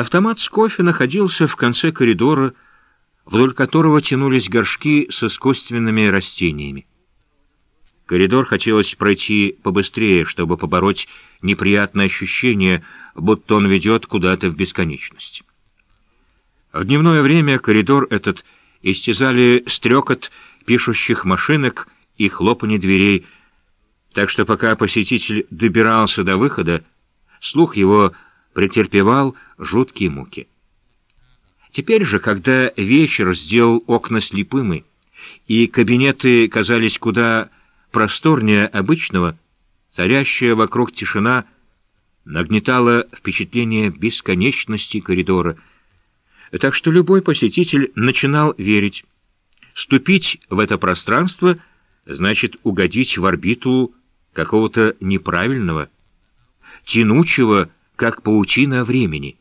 Автомат с кофе находился в конце коридора, вдоль которого тянулись горшки с искусственными растениями. Коридор хотелось пройти побыстрее, чтобы побороть неприятное ощущение, будто он ведет куда-то в бесконечность. В дневное время коридор этот истязали стрекот пишущих машинок и хлопанье дверей, так что пока посетитель добирался до выхода, слух его претерпевал жуткие муки. Теперь же, когда вечер сделал окна слепымы, и кабинеты казались куда просторнее обычного, царящая вокруг тишина нагнетала впечатление бесконечности коридора, так что любой посетитель начинал верить. Ступить в это пространство значит угодить в орбиту какого-то неправильного, тянучего, как паутина времени.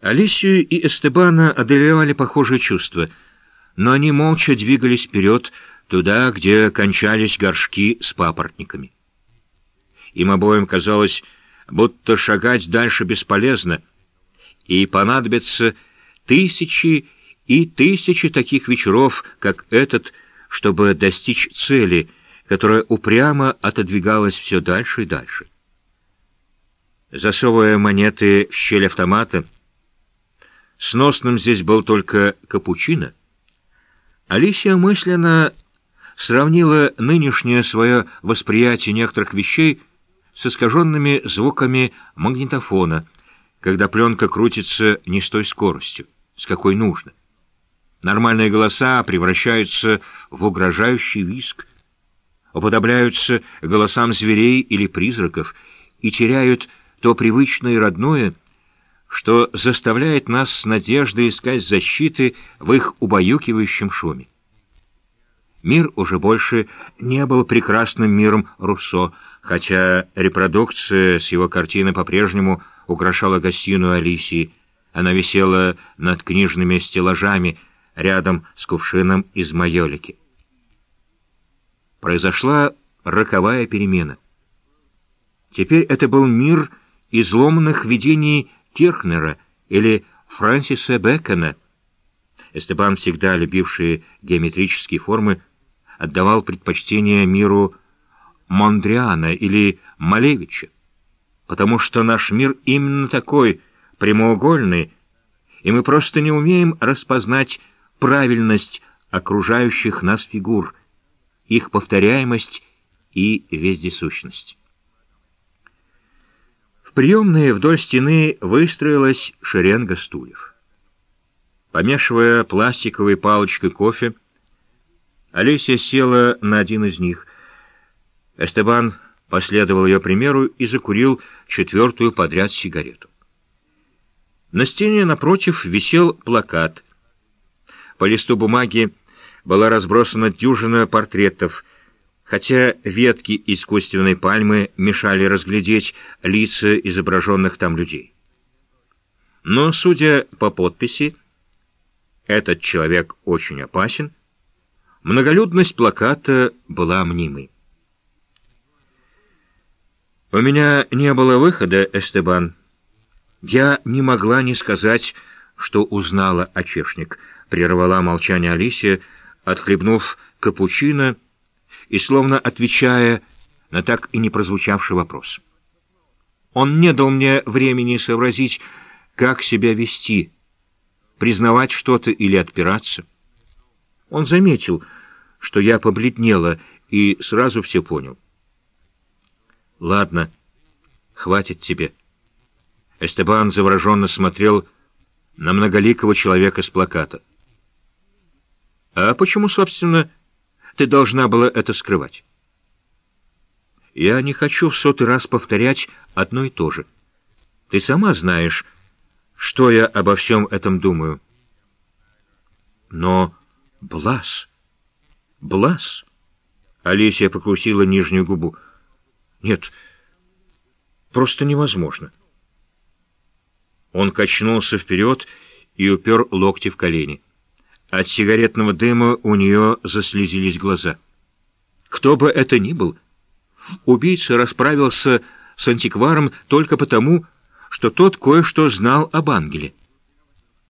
Алисию и Эстебана одолевали похожие чувства, но они молча двигались вперед, туда, где кончались горшки с папоротниками. Им обоим казалось, будто шагать дальше бесполезно, и понадобятся тысячи и тысячи таких вечеров, как этот, чтобы достичь цели, которая упрямо отодвигалась все дальше и дальше. Засовывая монеты в щель автомата, сносным здесь был только капучино, Алисия мысленно сравнила нынешнее свое восприятие некоторых вещей с искаженными звуками магнитофона, когда пленка крутится не с той скоростью, с какой нужно. Нормальные голоса превращаются в угрожающий виск, уподобляются голосам зверей или призраков и теряют то привычное и родное, что заставляет нас с надеждой искать защиты в их убаюкивающем шуме. Мир уже больше не был прекрасным миром Руссо, хотя репродукция с его картины по-прежнему украшала гостиную Алисии. Она висела над книжными стеллажами рядом с кувшином из майолики. Произошла роковая перемена. Теперь это был мир изломанных видений Кирхнера или Фрэнсиса Бэкона. Эстебан, всегда любивший геометрические формы, отдавал предпочтение миру Мондриана или Малевича, потому что наш мир именно такой, прямоугольный, и мы просто не умеем распознать правильность окружающих нас фигур, их повторяемость и вездесущность. В приемной вдоль стены выстроилась шеренга стульев. Помешивая пластиковой палочкой кофе, Олеся села на один из них. Эстебан последовал ее примеру и закурил четвертую подряд сигарету. На стене напротив висел плакат. По листу бумаги была разбросана дюжина портретов, хотя ветки искусственной пальмы мешали разглядеть лица изображенных там людей. Но, судя по подписи, этот человек очень опасен — Многолюдность плаката была мнимой. «У меня не было выхода, Эстебан. Я не могла не сказать, что узнала очешник», — прервала молчание Алисия, отхлебнув капучино и словно отвечая на так и не прозвучавший вопрос. «Он не дал мне времени сообразить, как себя вести, признавать что-то или отпираться». Он заметил, что я побледнела, и сразу все понял. «Ладно, хватит тебе». Эстебан завороженно смотрел на многоликого человека с плаката. «А почему, собственно, ты должна была это скрывать?» «Я не хочу в сотый раз повторять одно и то же. Ты сама знаешь, что я обо всем этом думаю». «Но Блас! Блас!» Алисия покусила нижнюю губу. «Нет, просто невозможно». Он качнулся вперед и упер локти в колени. От сигаретного дыма у нее заслезились глаза. Кто бы это ни был, убийца расправился с антикваром только потому, что тот кое-что знал об ангеле.